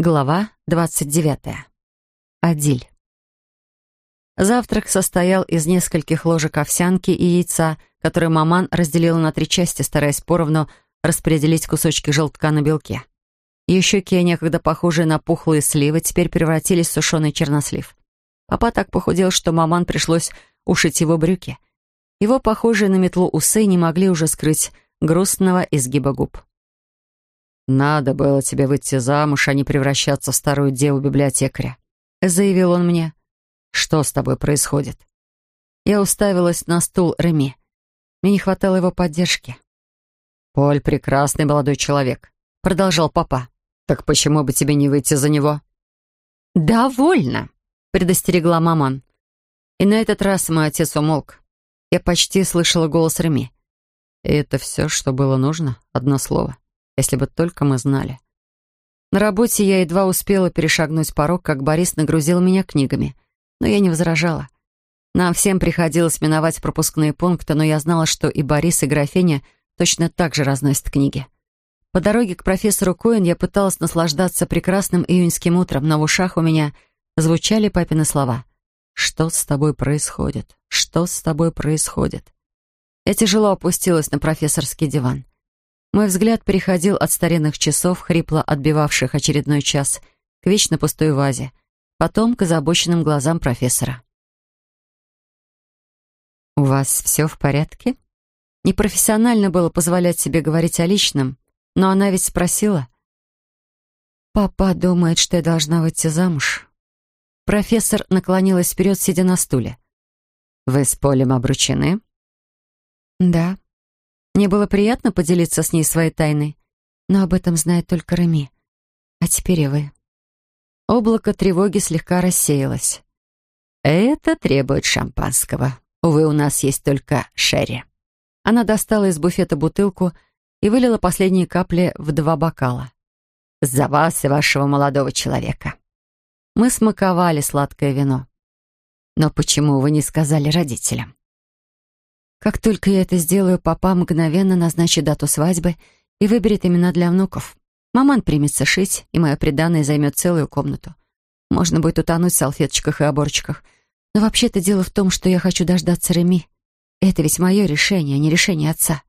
Глава 29. Адиль. Завтрак состоял из нескольких ложек овсянки и яйца, которые маман разделила на три части, стараясь поровну распределить кусочки желтка на белке. Ее щеки, некогда похожие на пухлые сливы, теперь превратились в сушеный чернослив. Папа так похудел, что маман пришлось ушить его брюки. Его, похожие на метлу усы, не могли уже скрыть грустного изгиба губ. «Надо было тебе выйти замуж, а не превращаться в старую деву-библиотекаря», — заявил он мне. «Что с тобой происходит?» Я уставилась на стул Реми. Мне не хватало его поддержки. «Поль — прекрасный молодой человек», — продолжал папа. «Так почему бы тебе не выйти за него?» «Довольно», — предостерегла маман. И на этот раз мой отец умолк. Я почти слышала голос Реми. «И это все, что было нужно? Одно слово?» Если бы только мы знали. На работе я едва успела перешагнуть порог, как Борис нагрузил меня книгами. Но я не возражала. Нам всем приходилось миновать пропускные пункты, но я знала, что и Борис, и графиня точно так же разносят книги. По дороге к профессору Коэн я пыталась наслаждаться прекрасным июньским утром, но в ушах у меня звучали папины слова. «Что с тобой происходит? Что с тобой происходит?» Я тяжело опустилась на профессорский диван. Мой взгляд переходил от старинных часов, хрипло отбивавших очередной час, к вечно пустой вазе, потом к озабоченным глазам профессора. «У вас все в порядке?» Непрофессионально было позволять себе говорить о личном, но она ведь спросила. «Папа думает, что я должна выйти замуж». Профессор наклонилась вперед, сидя на стуле. «Вы с Полем обручены?» «Да», мне было приятно поделиться с ней своей тайной, но об этом знает только Реми. А теперь и вы. Облако тревоги слегка рассеялось. «Это требует шампанского. Увы, у нас есть только шерри». Она достала из буфета бутылку и вылила последние капли в два бокала. «За вас и вашего молодого человека». Мы смаковали сладкое вино. «Но почему вы не сказали родителям?» Как только я это сделаю, папа мгновенно назначит дату свадьбы и выберет имена для внуков. Маман примется шить, и мое приданное займет целую комнату. Можно будет утонуть в салфеточках и оборчиках. Но вообще-то дело в том, что я хочу дождаться Реми. Это ведь мое решение, а не решение отца.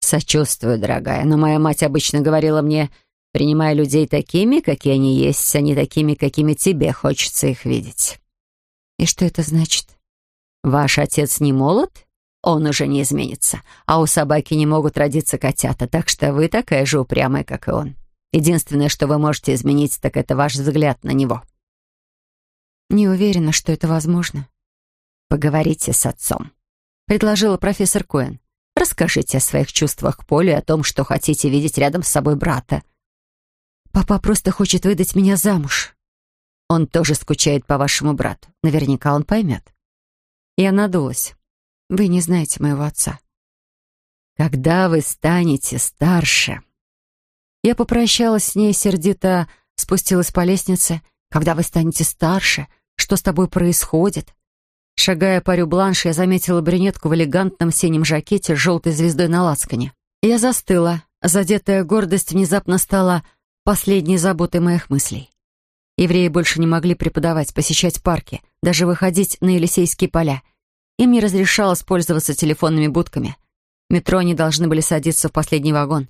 Сочувствую, дорогая, но моя мать обычно говорила мне, принимай людей такими, какие они есть, а не такими, какими тебе хочется их видеть. И что это значит? Ваш отец не молод? Он уже не изменится. А у собаки не могут родиться котята, так что вы такая же упрямая, как и он. Единственное, что вы можете изменить, так это ваш взгляд на него. Не уверена, что это возможно. Поговорите с отцом, предложила профессор Коэн. Расскажите о своих чувствах к Полю и о том, что хотите видеть рядом с собой брата. Папа просто хочет выдать меня замуж. Он тоже скучает по вашему брату. Наверняка он поймет. Я надулась. Вы не знаете моего отца. Когда вы станете старше... Я попрощалась с ней, сердито спустилась по лестнице. Когда вы станете старше, что с тобой происходит? Шагая по рю-бланш, я заметила брюнетку в элегантном синем жакете с желтой звездой на лацкане. Я застыла. Задетая гордость внезапно стала последней заботой моих мыслей. Евреи больше не могли преподавать, посещать парки, даже выходить на Елисейские поля. Им не разрешалось пользоваться телефонными будками. В метро они должны были садиться в последний вагон.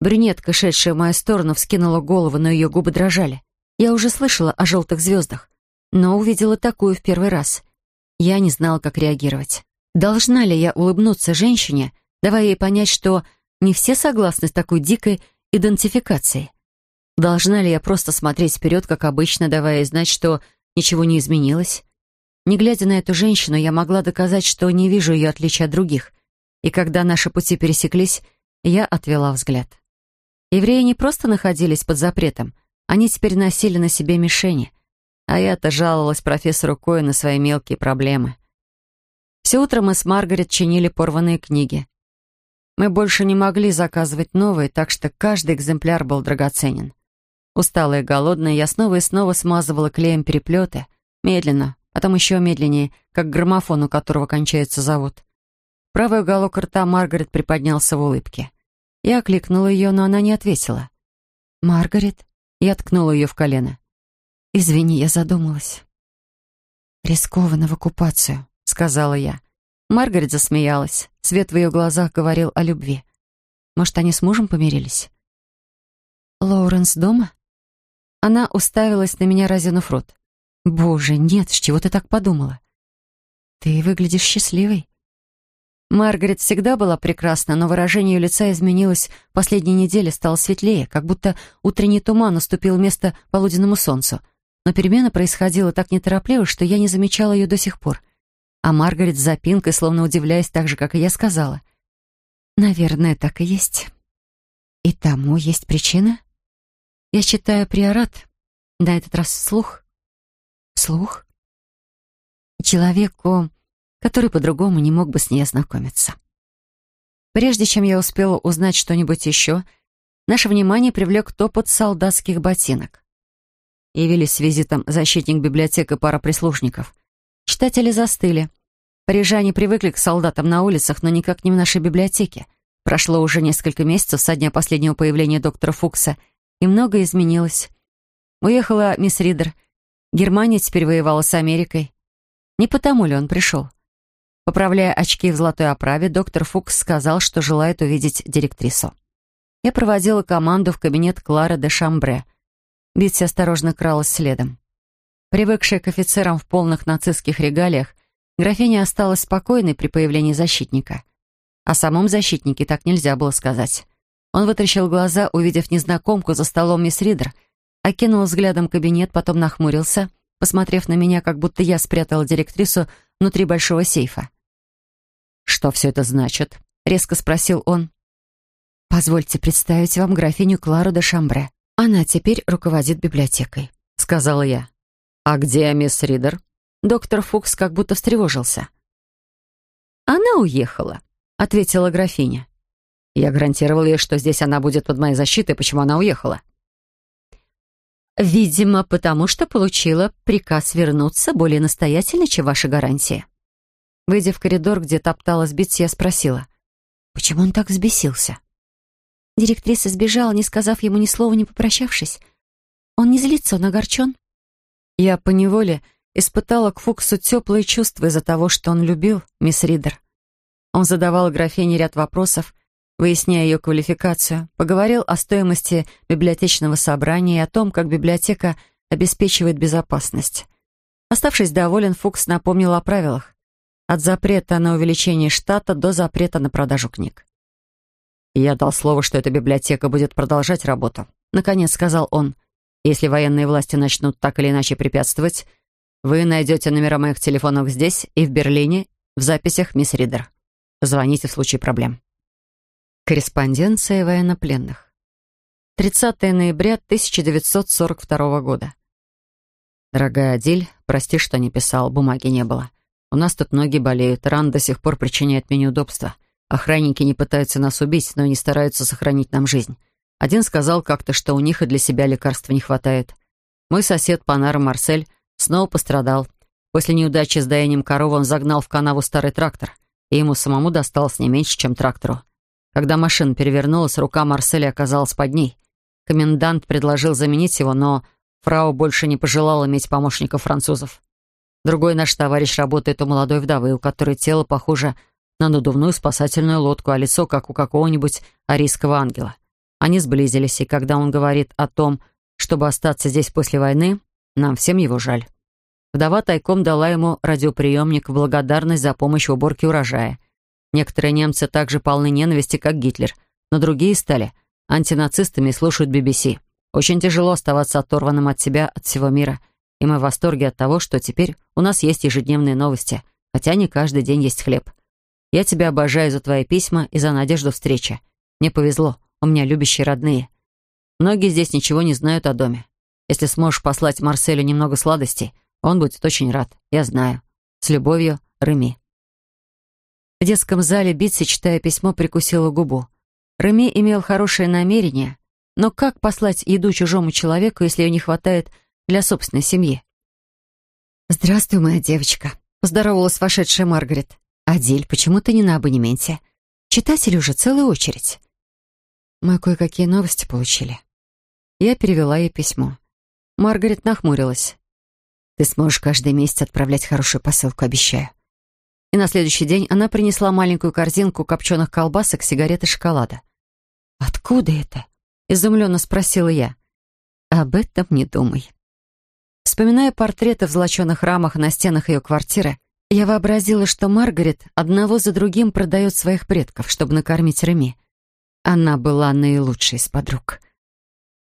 Брюнетка, шедшая в мою сторону, вскинула голову, но ее губы дрожали. Я уже слышала о желтых звездах, но увидела такую в первый раз. Я не знала, как реагировать. Должна ли я улыбнуться женщине, давая ей понять, что не все согласны с такой дикой идентификацией? Должна ли я просто смотреть вперед, как обычно, давая знать, что ничего не изменилось? Не глядя на эту женщину, я могла доказать, что не вижу ее отличия от других. И когда наши пути пересеклись, я отвела взгляд. Евреи не просто находились под запретом, они теперь носили на себе мишени. А я-то жаловалась профессору Кое на свои мелкие проблемы. Все утро мы с Маргарет чинили порванные книги. Мы больше не могли заказывать новые, так что каждый экземпляр был драгоценен. Усталая и голодная, я снова и снова смазывала клеем переплеты, медленно, потом еще медленнее, как граммофон, у которого кончается завод. Правый уголок рта Маргарет приподнялся в улыбке. Я окликнула ее, но она не ответила. «Маргарет?» Я ткнула ее в колено. «Извини, я задумалась». «Рискованно в оккупацию», — сказала я. Маргарет засмеялась. Свет в ее глазах говорил о любви. Может, они с мужем помирились? «Лоуренс дома?» Она уставилась на меня, разинув рот. «Боже, нет, с чего ты так подумала?» «Ты выглядишь счастливой». Маргарет всегда была прекрасна, но выражение ее лица изменилось в последние недели, стало светлее, как будто утренний туман уступил место полуденному солнцу. Но перемена происходила так неторопливо, что я не замечала ее до сих пор. А Маргарет с запинкой, словно удивляясь так же, как и я, сказала. «Наверное, так и есть. И тому есть причина?» Я читаю приорат, на этот раз вслух. Вслух? Человеку, который по-другому не мог бы с ней ознакомиться. Прежде чем я успела узнать что-нибудь еще, наше внимание привлек топот солдатских ботинок. Явились с визитом защитник библиотек и пара прислужников. Читатели застыли. Парижане привыкли к солдатам на улицах, но никак не в нашей библиотеке. Прошло уже несколько месяцев со дня последнего появления доктора Фукса — и многое изменилось. Уехала мисс Ридер. Германия теперь воевала с Америкой. Не потому ли он пришел? Поправляя очки в золотой оправе, доктор Фукс сказал, что желает увидеть директрису. Я проводила команду в кабинет Клары де Шамбре. Битси осторожно кралась следом. Привыкшая к офицерам в полных нацистских регалиях, графиня осталась спокойной при появлении защитника. О самом защитнике так нельзя было сказать. Он вытращил глаза, увидев незнакомку за столом мисс Ридер, окинул взглядом кабинет, потом нахмурился, посмотрев на меня, как будто я спрятала директрису внутри большого сейфа. «Что все это значит?» — резко спросил он. «Позвольте представить вам графиню Клару де Шамбре. Она теперь руководит библиотекой», — сказала я. «А где мисс Ридер?» Доктор Фукс как будто встревожился. «Она уехала», — ответила графиня. Я гарантировал ей, что здесь она будет под моей защитой, почему она уехала. Видимо, потому что получила приказ вернуться более настоятельно, чем ваша гарантия. Выйдя в коридор, где топталась Битс, я спросила, почему он так взбесился? Директриса сбежала, не сказав ему ни слова, не попрощавшись. Он не злится, он огорчен. Я поневоле испытала к Фуксу теплые чувства из-за того, что он любил мисс Ридер. Он задавал графине ряд вопросов, выясняя ее квалификацию, поговорил о стоимости библиотечного собрания и о том, как библиотека обеспечивает безопасность. Оставшись доволен, Фукс напомнил о правилах. От запрета на увеличение штата до запрета на продажу книг. «Я дал слово, что эта библиотека будет продолжать работу», — наконец сказал он. «Если военные власти начнут так или иначе препятствовать, вы найдете номера моих телефонов здесь и в Берлине в записях мисс Ридер. Звоните в случае проблем». Корреспонденция военнопленных. 30 ноября 1942 года. Дорогая Адиль, прости, что не писал, бумаги не было. У нас тут ноги болеют, ран до сих пор причиняет мне неудобства. Охранники не пытаются нас убить, но не стараются сохранить нам жизнь. Один сказал как-то, что у них и для себя лекарства не хватает. Мой сосед Панар Марсель снова пострадал. После неудачи с даением коровы он загнал в канаву старый трактор, и ему самому досталось не меньше, чем трактору. Когда машина перевернулась, рука Марселя оказалась под ней. Комендант предложил заменить его, но фрау больше не пожелала иметь помощников французов. Другой наш товарищ работает у молодой вдовы, у которой тело похоже на надувную спасательную лодку, а лицо, как у какого-нибудь арийского ангела. Они сблизились, и когда он говорит о том, чтобы остаться здесь после войны, нам всем его жаль. Вдова тайком дала ему радиоприемник в благодарность за помощь в уборке урожая. Некоторые немцы также полны ненависти, как Гитлер, но другие стали антинацистами и слушают BBC. Очень тяжело оставаться оторванным от себя, от всего мира. И мы в восторге от того, что теперь у нас есть ежедневные новости, хотя не каждый день есть хлеб. Я тебя обожаю за твои письма и за надежду встречи. Мне повезло, у меня любящие родные. Многие здесь ничего не знают о доме. Если сможешь послать Марселю немного сладостей, он будет очень рад, я знаю. С любовью, Реми. В детском зале Битси, читая письмо, прикусила губу. Реми имел хорошее намерение, но как послать еду чужому человеку, если ее не хватает для собственной семьи? «Здравствуй, моя девочка», — поздоровалась вошедшая Маргарет. «Адиль, почему ты не на абонементе? Читатели уже целая очередь». Мы кое-какие новости получили. Я перевела ей письмо. Маргарет нахмурилась. «Ты сможешь каждый месяц отправлять хорошую посылку, обещаю». И на следующий день она принесла маленькую корзинку копченых колбасок, сигарет и шоколада. «Откуда это?» — изумленно спросила я. «Об этом не думай». Вспоминая портреты в золоченых рамах на стенах ее квартиры, я вообразила, что Маргарет одного за другим продает своих предков, чтобы накормить Реми. Она была наилучшей из подруг.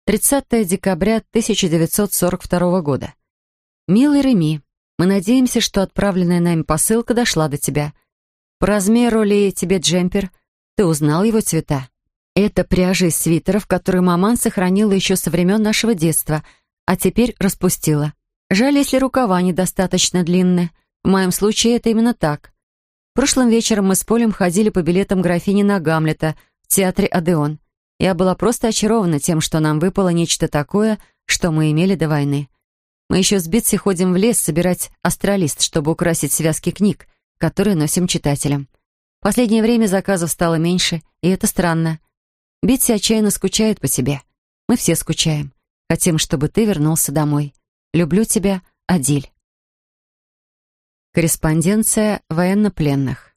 30 декабря 1942 года. «Милый Реми, мы надеемся, что отправленная нами посылка дошла до тебя. По размеру ли тебе джемпер? Ты узнал его цвета? Это пряжа из свитеров, которую маман сохранила еще со времен нашего детства, а теперь распустила. Жаль, если рукава недостаточно длинные. В моем случае это именно так. Прошлым вечером мы с Полем ходили по билетам графини на Гамлета в театре «Адеон». Я была просто очарована тем, что нам выпало нечто такое, что мы имели до войны. Мы еще с Битси ходим в лес собирать астралист, чтобы украсить связки книг, которые носим читателям. В последнее время заказов стало меньше, и это странно. Битси отчаянно скучает по тебе. Мы все скучаем. Хотим, чтобы ты вернулся домой. Люблю тебя, Адиль. Корреспонденция военнопленных.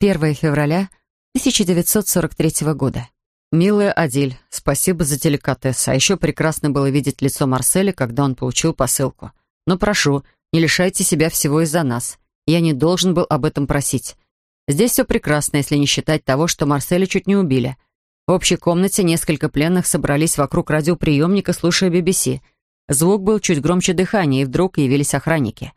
1 февраля 1943 года. «Милая Адиль, спасибо за деликатес, а еще прекрасно было видеть лицо Марселя, когда он получил посылку. Но прошу, не лишайте себя всего из-за нас. Я не должен был об этом просить. Здесь все прекрасно, если не считать того, что Марселя чуть не убили. В общей комнате несколько пленных собрались вокруг радиоприемника, слушая BBC. Звук был чуть громче дыхания, и вдруг явились охранники.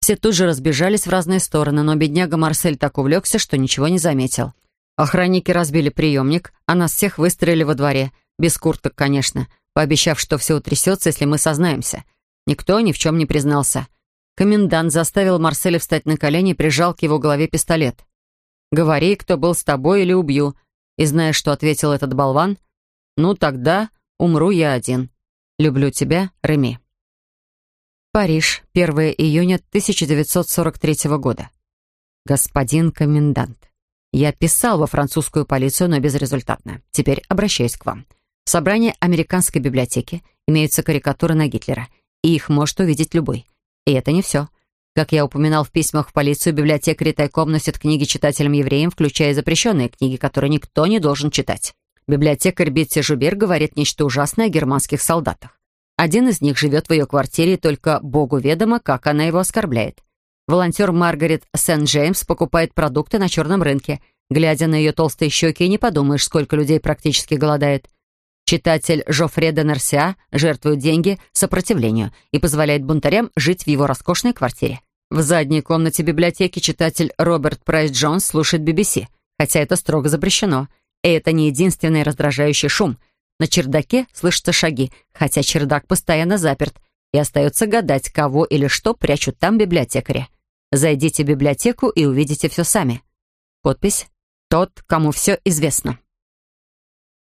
Все тут же разбежались в разные стороны, но бедняга Марсель так увлекся, что ничего не заметил. Охранники разбили приемник, а нас всех выстроили во дворе. Без курток, конечно, пообещав, что все утрясется, если мы сознаемся. Никто ни в чем не признался. Комендант заставил Марселя встать на колени и прижал к его голове пистолет. «Говори, кто был с тобой, или убью». И знаешь, что ответил этот болван? «Ну, тогда умру я один. Люблю тебя, Реми». Париж, 1 июня 1943 года. Господин комендант. Я писал во французскую полицию, но безрезультатно. Теперь обращаюсь к вам. В собрании американской библиотеки имеются карикатуры на Гитлера, и их может увидеть любой. И это не все. Как я упоминал в письмах в полицию, библиотекари тайком носят книги читателям-евреям, включая запрещенные книги, которые никто не должен читать. Библиотекарь Бетти Жубер говорит нечто ужасное о германских солдатах. Один из них живет в ее квартире, и только Богу ведомо, как она его оскорбляет. Волонтер Маргарет Сент-Джеймс покупает продукты на черном рынке. Глядя на ее толстые щеки, не подумаешь, сколько людей практически голодает. Читатель Жофре де Нерсиа жертвует деньги сопротивлению и позволяет бунтарям жить в его роскошной квартире. В задней комнате библиотеки читатель Роберт Прайс Джонс слушает BBC, хотя это строго запрещено. И это не единственный раздражающий шум. На чердаке слышатся шаги, хотя чердак постоянно заперт, и остается гадать, кого или что прячут там библиотекари. Зайдите в библиотеку и увидите все сами. Подпись «Тот, кому все известно».